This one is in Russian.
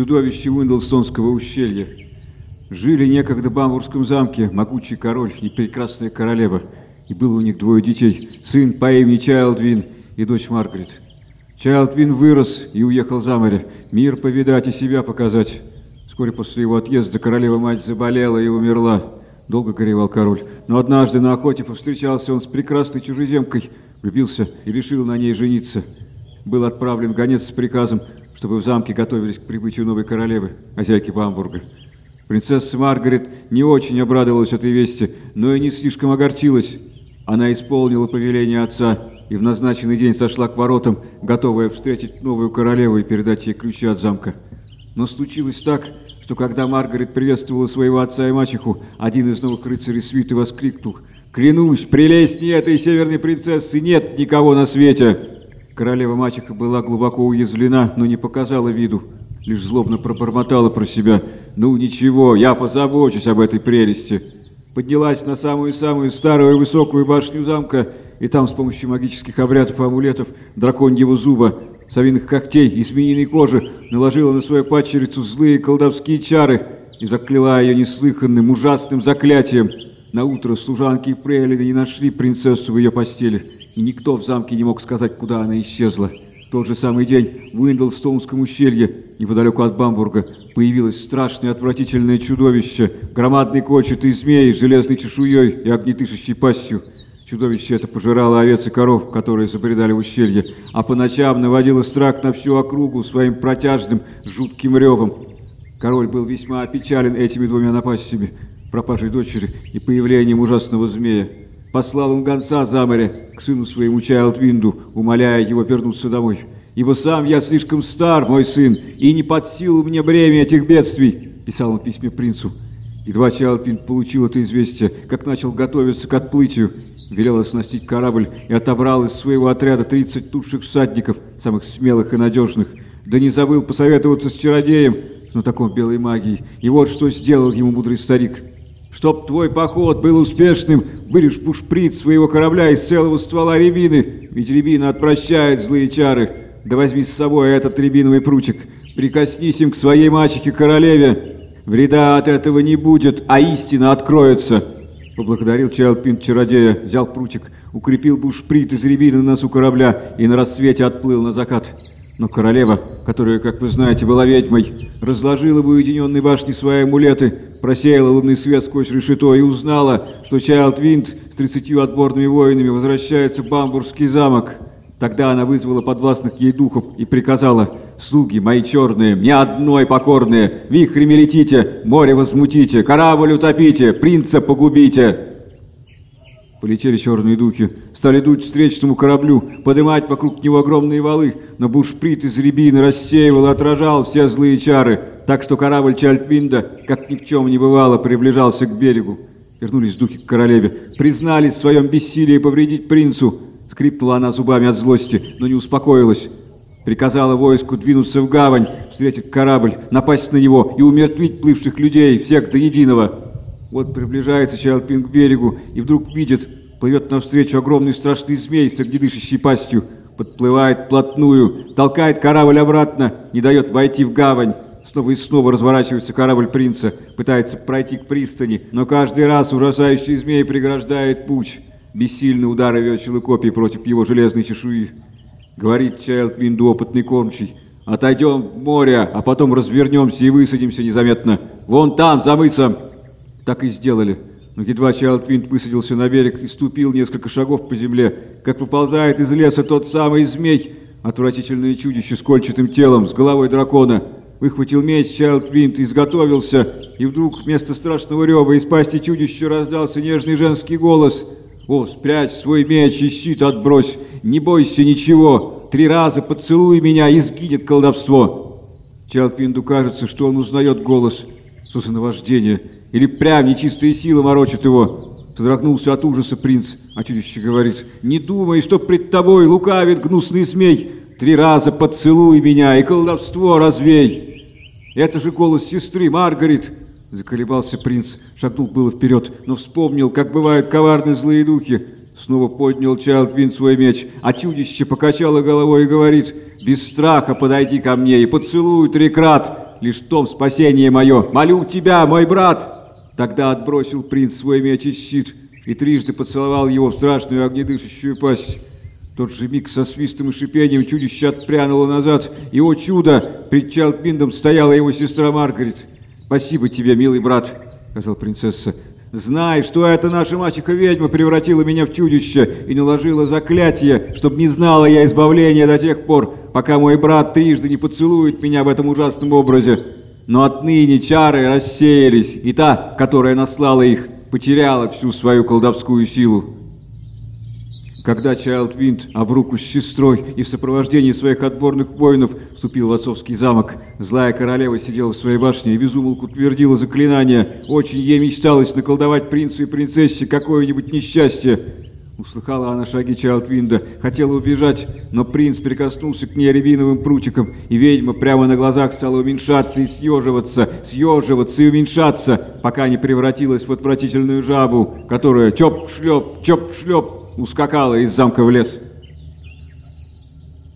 чудовище Уиндлстонского ущелья. Жили некогда в Бамбургском замке могучий король и прекрасная королева, и было у них двое детей, сын по имени Чайлдвин и дочь Маргарет. Чайлдвин вырос и уехал за море, мир повидать и себя показать. Вскоре после его отъезда королева-мать заболела и умерла. Долго горевал король, но однажды на охоте повстречался он с прекрасной чужеземкой, влюбился и решил на ней жениться. Был отправлен гонец с приказом, чтобы в замке готовились к прибытию новой королевы, хозяйки Бамбурга. Принцесса Маргарет не очень обрадовалась этой вести, но и не слишком огорчилась. Она исполнила повеление отца и в назначенный день сошла к воротам, готовая встретить новую королеву и передать ей ключи от замка. Но случилось так, что когда Маргарет приветствовала своего отца и мачеху, один из новых рыцарей свиты воскликнул «Клянусь, прелестнее этой северной принцессы нет никого на свете!» Королева-мачеха была глубоко уязвлена, но не показала виду, лишь злобно пробормотала про себя. «Ну ничего, я позабочусь об этой прелести». Поднялась на самую-самую старую высокую башню замка, и там с помощью магических обрядов и амулетов драконьего зуба, совиных когтей и змеиной кожи наложила на свою падчерицу злые колдовские чары и закляла ее неслыханным, ужасным заклятием. На утро служанки и фрейлины не нашли принцессу в ее постели и никто в замке не мог сказать, куда она исчезла. В тот же самый день в Уиндлстоунском ущелье, неподалеку от Бамбурга, появилось страшное отвратительное чудовище, громадный кочетый змей с железной чешуей и огнетышащей пастью. Чудовище это пожирало овец и коров, которые забредали в ущелье, а по ночам наводило страх на всю округу своим протяжным, жутким ревом. Король был весьма опечален этими двумя напастями, пропажей дочери и появлением ужасного змея. Послал он гонца за море к сыну своему Чайлдвинду, умоляя его вернуться домой. «Ибо сам я слишком стар, мой сын, и не под силу мне бремя этих бедствий», — писал он в письме принцу. Едва Чайлдвинд получил это известие, как начал готовиться к отплытию, велел оснастить корабль и отобрал из своего отряда 30 лучших всадников, самых смелых и надежных. Да не забыл посоветоваться с чародеем, но таком белой магией. И вот что сделал ему мудрый старик. Чтоб твой поход был успешным, вырежь пушприт своего корабля из целого ствола рябины, ведь рябина отпрощает злые чары. Да возьми с собой этот рябиновый пручик, прикоснись им к своей мачехе-королеве. Вреда от этого не будет, а истина откроется. Поблагодарил Чайлпин чародея, взял прутик, укрепил бушприт из рябины на носу корабля и на рассвете отплыл на закат. Но королева, которая, как вы знаете, была ведьмой, разложила в уединенной башне свои амулеты, просеяла лунный свет сквозь решето и узнала, что Чайлд Винт с тридцатью отборными воинами возвращается в Бамбургский замок. Тогда она вызвала подвластных ей духов и приказала «Слуги мои черные, мне одной покорные, вихрями летите, море возмутите, корабль утопите, принца погубите!» Полетели черные духи, стали дуть встречному кораблю, поднимать вокруг него огромные валы, но бушприт из рябины рассеивал и отражал все злые чары, так что корабль Чальтвинда, как ни в чем не бывало, приближался к берегу. Вернулись духи к королеве, признались в своем бессилии повредить принцу. Скрипнула она зубами от злости, но не успокоилась. Приказала войску двинуться в гавань, встретить корабль, напасть на него и умертвить плывших людей, всех до единого. Вот приближается Чайлпин к берегу и вдруг видит, плывет навстречу огромный страшный змей с огнедышащей пастью, подплывает вплотную, толкает корабль обратно, не дает войти в гавань. Снова и снова разворачивается корабль принца, пытается пройти к пристани, но каждый раз ужасающий змей преграждает путь. Бессильный удары весел копий против его железной чешуи. Говорит Чайлпинду опытный кормчий. Отойдем в море, а потом развернемся и высадимся незаметно. Вон там, за мысом. Так и сделали. Но едва Чайлдвинд высадился на берег и ступил несколько шагов по земле, как выползает из леса тот самый змей, отвратительное чудище с кольчатым телом, с головой дракона. Выхватил меч Чайлдвинд, изготовился, и вдруг вместо страшного рева из пасти чудища раздался нежный женский голос. «О, спрячь свой меч и щит отбрось, не бойся ничего, три раза поцелуй меня, и сгинет колдовство!» Чайлдвинду кажется, что он узнает голос. Что за наваждение? Или прям нечистые силы морочат его? Содрогнулся от ужаса принц, а чудище говорит, «Не думай, что пред тобой лукавит гнусный змей! Три раза поцелуй меня и колдовство развей!» «Это же голос сестры Маргарет!» Заколебался принц, шагнул было вперед, но вспомнил, как бывают коварные злые духи. Снова поднял Чайлдвин свой меч, а чудище покачало головой и говорит, «Без страха подойди ко мне и поцелуй три крат, лишь в том спасение мое. Молю тебя, мой брат!» Тогда отбросил принц свой меч и щит и трижды поцеловал его в страшную огнедышащую пасть. В тот же миг со свистом и шипением чудище отпрянуло назад, и, о чудо, пред Чалпиндом стояла его сестра Маргарет. «Спасибо тебе, милый брат», — сказал принцесса. «Знай, что эта наша мачеха-ведьма превратила меня в чудище и наложила заклятие, чтобы не знала я избавления до тех пор, пока мой брат трижды не поцелует меня в этом ужасном образе. Но отныне чары рассеялись, и та, которая наслала их, потеряла всю свою колдовскую силу. Когда Чайлд Винт об руку с сестрой и в сопровождении своих отборных воинов вступил в отцовский замок, злая королева сидела в своей башне и безумолку твердила заклинание. Очень ей мечталось наколдовать принцу и принцессе какое-нибудь несчастье. Услыхала она шаги Чайлдвинда, хотела убежать, но принц прикоснулся к ней рябиновым прутиком, и ведьма прямо на глазах стала уменьшаться и съеживаться, съеживаться и уменьшаться, пока не превратилась в отвратительную жабу, которая чоп-шлеп, чоп-шлеп ускакала из замка в лес.